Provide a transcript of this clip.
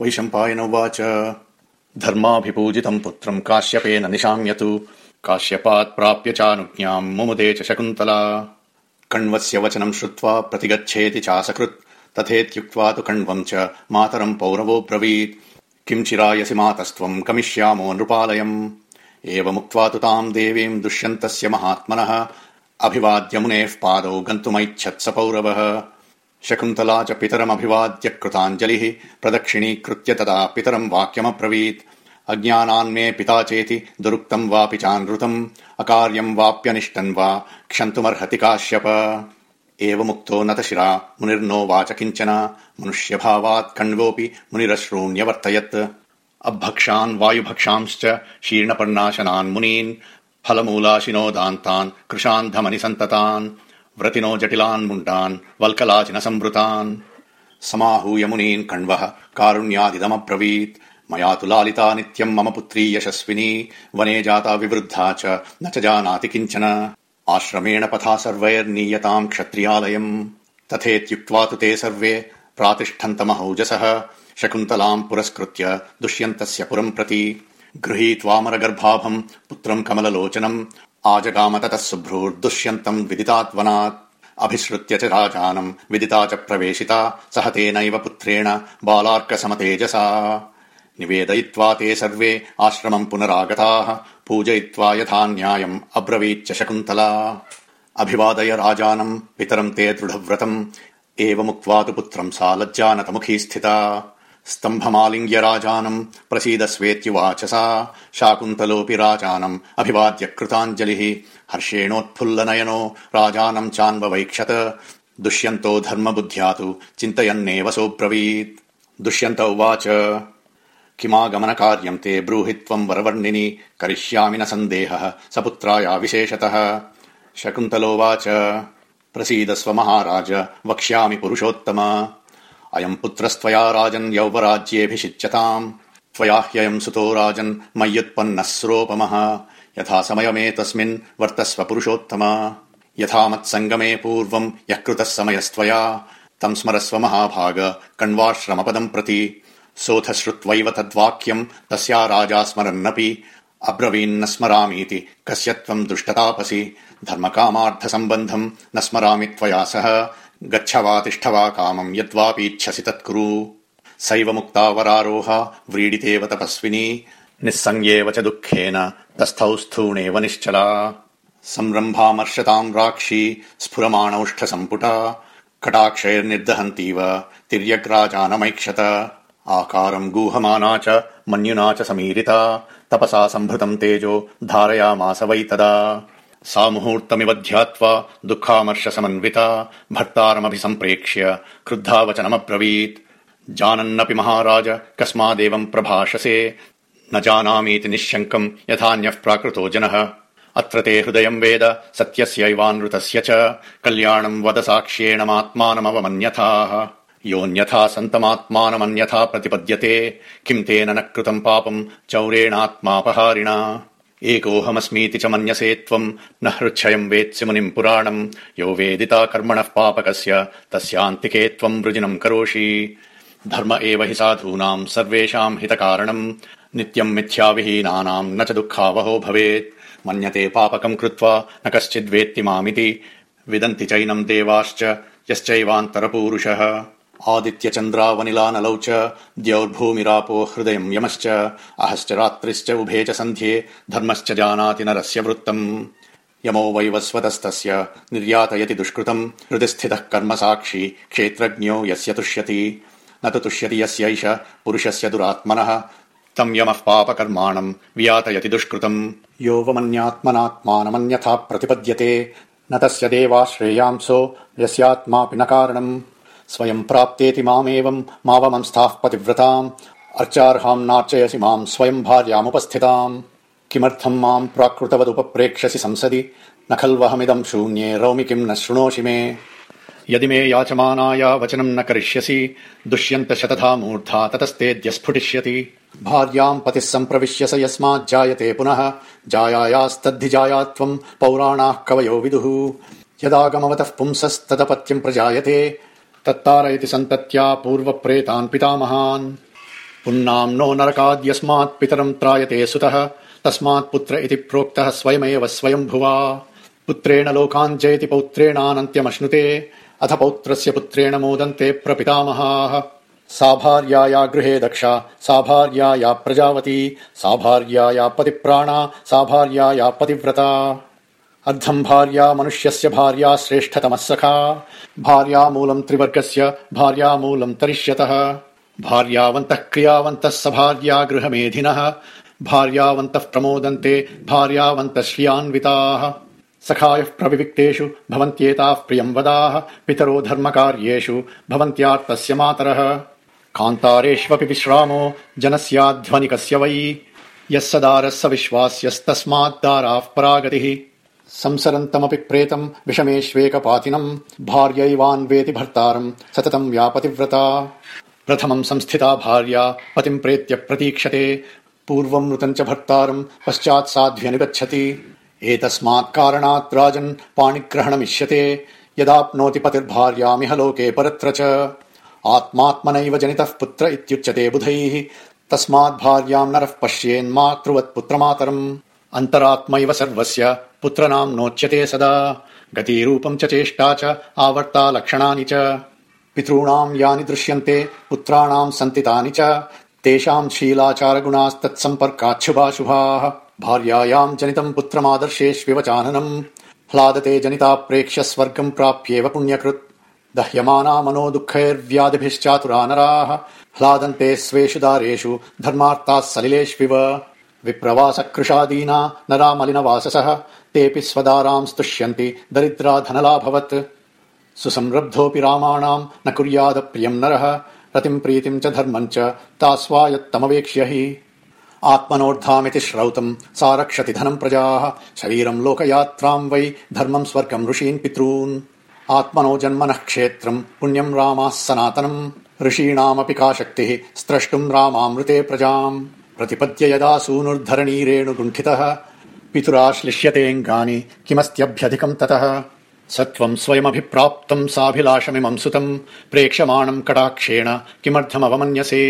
वैशम्पायन उवाच धर्माभिपूजितम् पुत्रम् काश्यपेन निशाम्यतु। काश्यपात् प्राप्य चानुज्ञाम् मुमुदे च शकुन्तला। कण्वस्य वचनम् श्रुत्वा प्रतिगच्छेति चासकृत्। तथेत्युक्त्वा तु कण्वम् च मातरम् पौरवो ब्रवीत् किम् चिरायसि मातस्त्वम् गमिष्यामो नृपालयम्। एवमुक्त्वा तु ताम् देवीम् दुष्यन्तस्य महात्मनः। अभिवाद्य मुनेः पादौ गन्तुमैच्छत् स पौरवः शकुन्तला च पितरमभिवाद्य कृताञ्जलिः प्रदक्षिणीकृत्य तदा पितरम् वाक्यमब्रवीत्। अज्ञानान्मे पिता चेति दुरुक्तम् वापि चानृतम् अकार्यम् वाप्यनिष्टन् वा क्षन्तुमर्हति काश्यप। एवमुक्तो नतशिरा मुनिर्नो वाच किञ्चन मनुष्यभावात् कण्वोऽपि मुनिरश्रूण्यवर्तयत्। अभक्षान् वायुभक्षांश्च शीर्णपर्णाशनान् मुनीन् फलमूलाशिनो दान्तान् कृशान् धमनि सन्ततान् व्रतिनो जटिलान् मुण्डान् वल्कलाचिन संवृतान्। समाहूय मुनीन् कण्वः कारुण्यादिदमब्रवीत्। मया तु लालिता नित्यम् मम पुत्री यशस्विनी। वने जाता विवृद्धा च न च जानाति किञ्चन। आश्रमेण पथा सर्वैर्नीयताम् क्षत्रियालयम्। तथेत्युक्त्वा तु ते सर्वे प्रातिष्ठन्तमहौजसः शकुन्तलाम् पुरस्कृत्य दुष्यन्तस्य पुरम् प्रति। गृहीत्वामरगर्भाभम् पुत्रम् कमललोचनम् आजगाम ततः शुभ्रूर्दुष्यन्तम् विदितात्वनात् अभिसृत्य च राजानम् विदिता च प्रवेशिता सह तेनैव पुत्रेण बालार्कसमतेजसा। निवेदयित्वा ते सर्वे आश्रमम् पुनरागताः पूजयित्वा यथा न्यायम् अब्रवीच्च शकुन्तला। अभिवादय राजानम् पितरम् ते दृढव्रतम् एवमुक्त्वा तु पुत्रम् सा लज्जानतमुखी स्थिता स्तम्भमालिङ्ग्य राजानम् प्रसीदस्वेत्युवाच सा शाकुन्तलोऽपि राजानम् अभिवाद्य कृताञ्जलिः हर्षेणोत्फुल्लनयनो राजानम् चान्ववैक्षत दुष्यन्तो धर्मबुद्ध्या तु चिन्तयन्नेव सोऽब्रवीत्। दुष्यन्त उवाच किमागमनकार्यम् ते ब्रूहि त्वम् वरवर्णिनि करिष्यामि न सन्देहः स पुत्राया विशेषतः। शकुन्तलोवाच प्रसीदस्व महाराज वक्ष्यामि पुरुषोत्तम अयम् पुत्रस्त्वया राजन् यौवराज्येऽभिषिच्यताम् त्वया ह्ययम् सुतो राजन् मय्युत्पन्नः स्रोपमः। यथा समयमेतस्मिन् वर्तस्व पुरुषोत्तम। यथा मत्सङ्गमे पूर्वम् यः कृतः समयस्त्वया। तम् स्मरस्व महाभाग कण्वाश्रमपदम् प्रति। सोऽथ श्रुत्वैव तद्वाक्यम् तस्या राजा स्मरन्नपि। अब्रवीन्न स्मरामीति कस्य त्वम् दुष्टतापसि। धर्मकामार्थसम्बन्धम् न स्मरामि त्वया सह गच्छ वा तिष्ठ वा कामम् यद्वापीच्छसि तत्कुरु। सैव मुक्ता वरारोह व्रीडितेव तपस्विनी निःसङ्गेव च दुःखेन तस्थौ स्थूणेव निश्चला। संरम्भामर्शताम् राक्षी स्फुरमाणौष्ठसम्पुटा कटाक्षैर्निर्दहन्तीव तिर्यग्राजानमैक्षत। आकारम् गूहमाना च मन्युना च समीरिता तपसा सम्भृतम् तेजो धारयामास वै तदा सा मुहूर्तमिव ध्यात्वा दुःखामर्षसमन्विता भर्तारमभिसम्प्रेक्ष्य क्रुद्धा वचनमब्रवीत् जानन्नपि महाराज कस्मादेवम् प्रभाषसे न जानामीति निःशङ्कम् यथान्यः प्राकृतो जनः। अत्र ते हृदयम् वेद सत्यस्यैवानृतस्य च कल्याणम् वद साक्ष्येणमात्मानमवमन्यथाः योऽन्यथा सन्तमात्मानमन्यथा प्रतिपद्यते किम् तेन न कृतम् पापम् चौरेणात्मापहारिणा एकोऽहमस्मीति च मन्यसे त्वम् न हृच्छयम् वेत्सि मुनिम् पुराणम् यो वेदिता कर्मणः पापकस्य। तस्यान्तिके त्वम् वृजिनम् करोषि। धर्म एव हि साधूनाम् सर्वेषाम् हितकारणम् नित्यम् मिथ्याविहीनानाम् न च दुःखावहो भवेत्। मन्यते पापकम् कृत्वा न कश्चिद्वेत्ति मामिति। विदन्ति चैनम् देवाश्च। यश्चैवान्तरपूरुषः आदित्यचन्द्रावनिलानलौ च द्यौर्भूमिरापो हृदयम् यमश्च। अहश्च रात्रिश्च उभे च सन्ध्ये धर्मश्च जानाति नरस्य वृत्तम्। यमो वैवस्वतस्तस्य निर्यातयति दुष्कृतम्। हृदि स्थितः कर्म साक्षी क्षेत्रज्ञो यस्य तुष्यति। न तुष्यति यस्यैष पुरुषस्य दुरात्मनः। तम् यमः पापकर्माणम् वियातयति दुष्कृतम्। यो वमन्यात्मनात्मानमन्यथा प्रतिपद्यते। न तस्य देवाश्रेयांसो यस्यात्मापि न कारणम् स्वयम् प्राप्तेति मामेवम् मावमंस्थाः पतिव्रताम्। अर्चार्हाम् नार्चयसि माम् स्वयम् भार्यामुपस्थिताम्। किमर्थम् माम् प्राकृतवदुपप्रेक्ष्यसि संसदि? न खल्वहमिदम् शून्ये रौमि किम् न शृणोषि मे? यदि मे याचमानाया वचनम् न करिष्यसि दुष्यन्त शतथा मूर्धा ततस्तेऽद्य स्फुटिष्यति भार्याम् पतिः सम्प्रविश्य स यस्माज्जायते पुनः। जायायास्तद्धि जाया त्वम् पौराणाः कवयो विदुः। यदागमवतः पुंसस्तदपत्यम् प्रजायते तत्तारयति सन्तत्या पूर्वप्रेतान् पितामहान्। पुन्नाम्नो नरकाद्यस्मात् पितरम् त्रायते सुतः तस्मात् पुत्र इति प्रोक्तः स्वयमेव स्वयम्भुवा। पुत्रेण लोकान् जयति पौत्रेणानन्त्यमश्नुते अथ पौत्रस्य पुत्रेण मोदन्ते प्रपितामहाः। सा भार्याया गृहे दक्षा सा भार्याया प्रजावती सा भार्याया पतिप्राणा सा भार्याया पतिव्रता अर्धम् भार्या मनुष्यस्य भार्या श्रेष्ठतमः सखा। भार्यामूलम् त्रिवर्गस्य भार्यामूलम् तरिष्यतः। भार्यावन्तः क्रियावन्तः स भार्या गृहमेधिनः। भार्यावन्तः प्रमोदन्ते भार्यावन्तः श्रियान्विताः। सखायः प्रविविक्तेषु भवन्त्येताः प्रियम् वदाः। पितरो धर्मकार्येषु भवन्त्यार्तस्य मातरः। कान्तारेष्वपि विश्रामो जनस्याध्वनिकस्य वै। यः स दारः स विश्वास्यस्तस्माद्दाराः परागतिः संसरन्तमपि प्रेतम् विषमेष्वेकपातिनम् भार्यैवान्वेति भर्तारम् सततम् व्यापतिव्रता प्रथमम् संस्थिता भार्या पतिम् प्रेत्य प्रतीक्षते पूर्वम् नृतम् च भर्तारम् पश्चात् साध्व्यनुगच्छति एतस्मात् कारणात् राजन् पाणिग्रहणमिष्यते यदाप्नोति पतिर्भार्यामिह लोके परत्र च। आत्मात्मनैव जनितः पुत्र इत्युच्यते बुधैः तस्मात् भार्याम् नरः पश्येन्मातृवत्पुत्रमातरम् अन्तरात्मैव सर्वस्य पुत्रनाम् नोच्यते सदा। गतिरूपम् च चेष्टा च आवर्ता लक्षणानि च। पितॄणाम् यानि दृश्यन्ते पुत्राणाम् सन्ति तानि च। तेषाम् शीलाचारगुणास्तत्सम्पर्काच्छुभाशुभाः। भार्यायाम् जनितम् पुत्रमादर्शेष्विव चाननम्। ह्लादते जनिता प्रेक्ष्य स्वर्गम् प्राप्येव पुण्यकृत्। दह्यमाना मनो दुःखैर्व्याधिभिश्चातुरा नराः ह्लादन्ते स्वेषु दारेषु धर्मार्ताः सलिलेष्विव विप्रवासकृशादीना नरामलिनवाससः तेऽपि स्वदाराम् स्तुष्यन्ति दरिद्रा धनलाभवत्। सुसंरब्धोऽपि रामाणाम् न कुर्यादप्रियम् नरः रतिम् प्रीतिम् च धर्मम् च तास्वायत्तमवेक्ष्य हि। आत्मनोर्धामिति श्रौतम् सा रक्षति धनम् प्रजाः शरीरम् लोकयात्राम् वै धर्मम् स्वर्गम् ऋषीन् पितॄन्। आत्मनो जन्मनः क्षेत्रम् पुण्यम् रामाः सनातनम्। ऋषीणामपि का शक्तिः स्त्रष्टुम् रामामृते प्रजाम् प्रतिपद्य यदा सूनुर्धरणीरेणुगुण्ठितः पितुराश्लिष्यतेऽङ्गानि किमस्त्यभ्यधिकम् ततः। स त्वम् स्वयमभिप्राप्तम् साभिलाषमिमम् सुतम् प्रेक्षमाणम् कटाक्षेण किमर्थमवमन्यसे